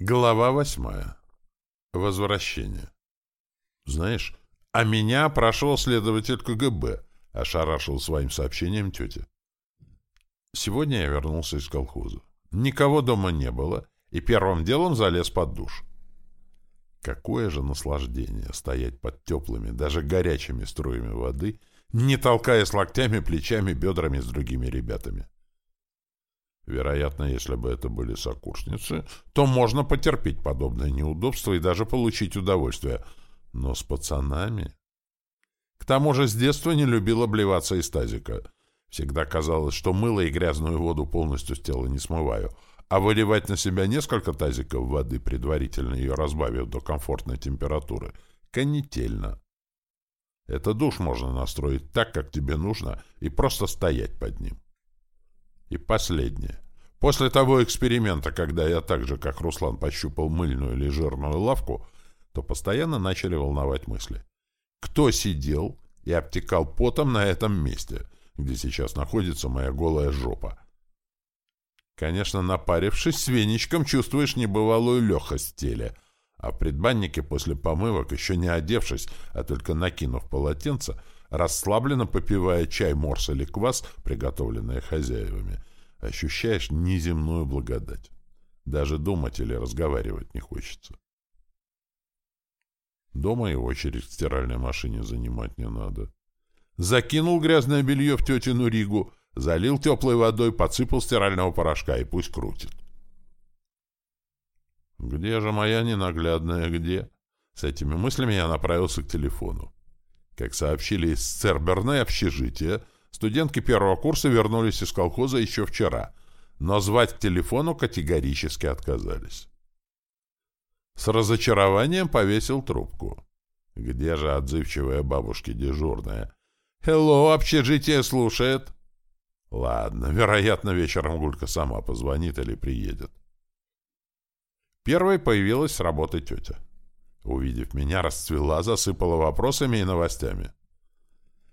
Глава восьмая. Возвращение. Знаешь, а меня прошел следователь КГБ, ошарашил своим сообщением тетя. Сегодня я вернулся из колхоза. Никого дома не было, и первым делом залез под душ. Какое же наслаждение стоять под теплыми, даже горячими струями воды, не толкаясь локтями, плечами, бедрами с другими ребятами. Вероятно, если бы это были сокурсницы, то можно потерпеть подобное неудобство и даже получить удовольствие. Но с пацанами... К тому же с детства не любил обливаться из тазика. Всегда казалось, что мыло и грязную воду полностью с тела не смываю, а выливать на себя несколько тазиков воды, предварительно ее разбавив до комфортной температуры, конетельно. Это душ можно настроить так, как тебе нужно, и просто стоять под ним. И последнее. После того эксперимента, когда я так же, как Руслан, пощупал мыльную или жирную лавку, то постоянно начали волновать мысли. Кто сидел и обтекал потом на этом месте, где сейчас находится моя голая жопа? Конечно, напарившись с веничком, чувствуешь небывалую легкость в теле, а в предбаннике после помывок, еще не одевшись, а только накинув полотенце, расслабленно попивая чай, морс или квас, приготовленные хозяевами, ощущаешь неземную благодать. Даже думать или разговаривать не хочется. Дома и очередь в стиральной машине занимать не надо. Закинул грязное белье в тетину Ригу, залил теплой водой, подсыпал стирального порошка и пусть крутит. Где же моя ненаглядная, где? С этими мыслями я направился к телефону. Как сообщили из Церберной общежития, студентки первого курса вернулись из колхоза еще вчера, но звать к телефону категорически отказались. С разочарованием повесил трубку. Где же отзывчивая бабушки дежурная? «Хелло, общежитие слушает!» Ладно, вероятно, вечером Гулька сама позвонит или приедет. Первой появилась с работы тетя. Увидев меня, расцвела, засыпала вопросами и новостями.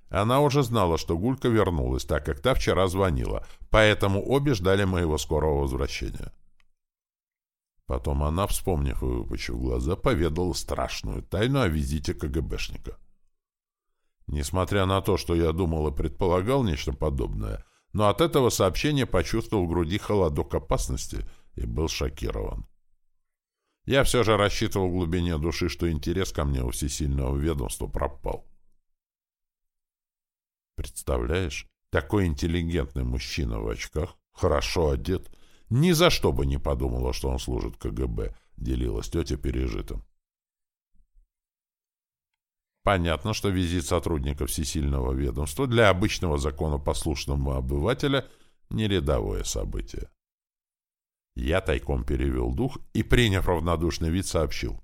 Она уже знала, что Гулька вернулась, так как та вчера звонила, поэтому обе ждали моего скорого возвращения. Потом она, вспомнив и выпучив глаза, поведала страшную тайну о визите КГБшника. Несмотря на то, что я думал и предполагал нечто подобное, но от этого сообщения почувствовал в груди холодок опасности и был шокирован. Я все же рассчитывал в глубине души, что интерес ко мне у всесильного ведомства пропал. Представляешь, такой интеллигентный мужчина в очках, хорошо одет, ни за что бы не подумала, что он служит КГБ, делилась тетя пережитым. Понятно, что визит сотрудников всесильного ведомства для обычного законопослушного обывателя — не рядовое событие. Я тайком перевел дух и, приняв равнодушный вид, сообщил.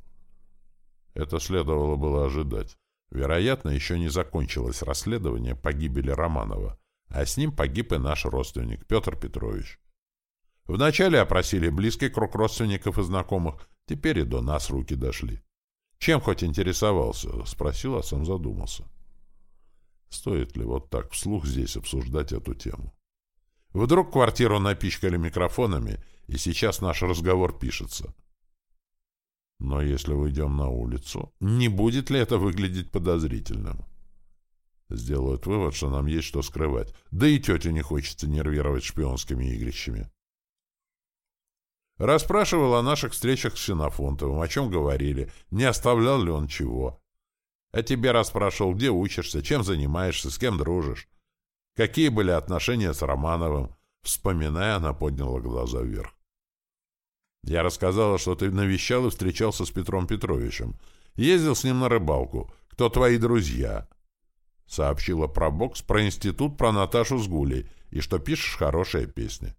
Это следовало было ожидать. Вероятно, еще не закончилось расследование погибели Романова, а с ним погиб и наш родственник Петр Петрович. Вначале опросили близкий круг родственников и знакомых, теперь и до нас руки дошли. Чем хоть интересовался? Спросил, а сам задумался. Стоит ли вот так вслух здесь обсуждать эту тему? Вдруг квартиру напичкали микрофонами, и сейчас наш разговор пишется. Но если выйдем на улицу, не будет ли это выглядеть подозрительным? Сделают вывод, что нам есть что скрывать. Да и тетю не хочется нервировать шпионскими игрищами. Расспрашивал о наших встречах с Синофонтовым, о чем говорили, не оставлял ли он чего. А тебе расспрашивал, где учишься, чем занимаешься, с кем дружишь. Какие были отношения с Романовым? Вспоминая, она подняла глаза вверх. Я рассказала, что ты навещал и встречался с Петром Петровичем. Ездил с ним на рыбалку. Кто твои друзья? Сообщила про бокс, про институт, про Наташу с Гулей, и что пишешь хорошие песни.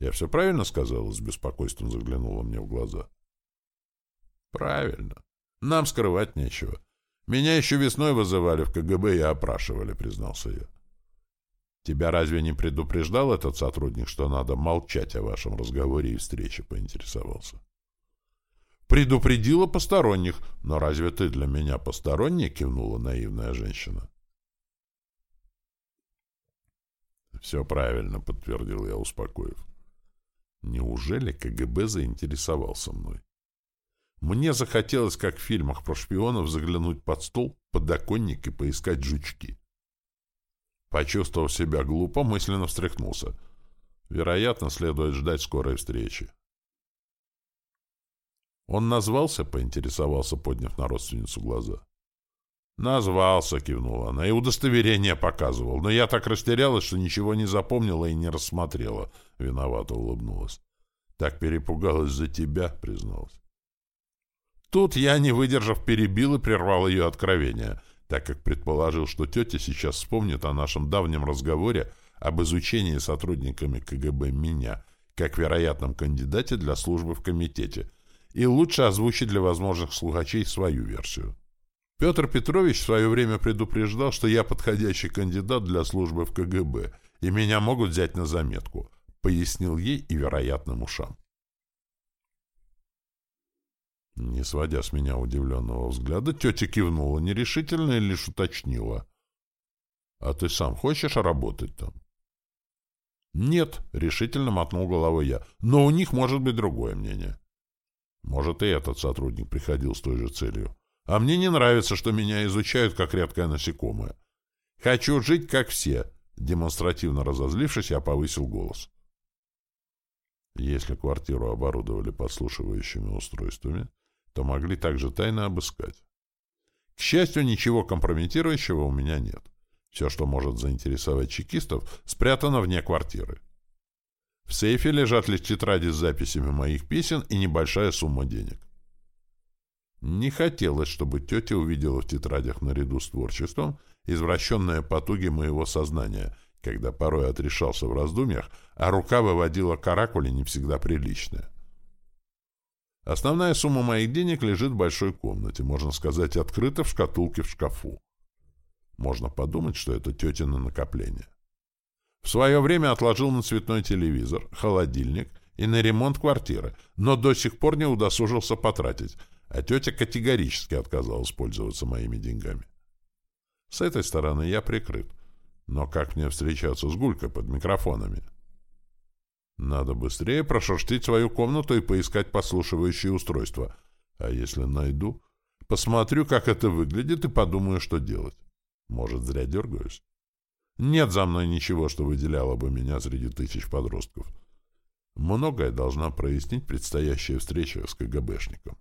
Я все правильно сказала? С беспокойством заглянула мне в глаза. Правильно. Нам скрывать нечего. Меня еще весной вызывали в КГБ и опрашивали, признался я. Тебя разве не предупреждал этот сотрудник, что надо молчать о вашем разговоре и встрече, поинтересовался? Предупредила посторонних. Но разве ты для меня посторонний? Кивнула наивная женщина. Все правильно, подтвердил я, успокоив. Неужели КГБ заинтересовался мной? Мне захотелось, как в фильмах про шпионов, заглянуть под стол, подоконник и поискать жучки. Почувствовав себя глупо, мысленно встряхнулся. Вероятно, следует ждать скорой встречи. Он назвался, поинтересовался, подняв на родственницу глаза. «Назвался», — кивнула она, — «и удостоверение показывал. Но я так растерялась, что ничего не запомнила и не рассмотрела». Виновато улыбнулась. «Так перепугалась за тебя», — призналась. Тут я, не выдержав, перебил и прервал ее откровение, так как предположил, что тетя сейчас вспомнит о нашем давнем разговоре об изучении сотрудниками КГБ меня, как вероятном кандидате для службы в комитете, и лучше озвучить для возможных слухачей свою версию. Петр Петрович в свое время предупреждал, что я подходящий кандидат для службы в КГБ, и меня могут взять на заметку, пояснил ей и вероятным ушам. Не сводя с меня удивленного взгляда, тетя кивнула нерешительно и лишь уточнила. — А ты сам хочешь работать там? — Нет, — решительно мотнул головой я, — но у них может быть другое мнение. Может, и этот сотрудник приходил с той же целью. А мне не нравится, что меня изучают как редкое насекомое. Хочу жить, как все. Демонстративно разозлившись, я повысил голос. Если квартиру оборудовали подслушивающими устройствами, то могли также тайно обыскать. К счастью, ничего компрометирующего у меня нет. Все, что может заинтересовать чекистов, спрятано вне квартиры. В сейфе лежат лишь тетради с записями моих песен и небольшая сумма денег. Не хотелось, чтобы тетя увидела в тетрадях наряду с творчеством извращенные потуги моего сознания, когда порой отрешался в раздумьях, а рука выводила каракули не всегда приличные. Основная сумма моих денег лежит в большой комнате, можно сказать, открыта в шкатулке в шкафу. Можно подумать, что это тетина накопление. В свое время отложил на цветной телевизор, холодильник и на ремонт квартиры, но до сих пор не удосужился потратить — а тетя категорически отказалась пользоваться моими деньгами. С этой стороны я прикрыт. Но как мне встречаться с Гулькой под микрофонами? Надо быстрее прошерстить свою комнату и поискать послушивающее устройство. А если найду, посмотрю, как это выглядит, и подумаю, что делать. Может, зря дергаюсь? Нет за мной ничего, что выделяло бы меня среди тысяч подростков. Многое должна прояснить предстоящая встреча с КГБшником.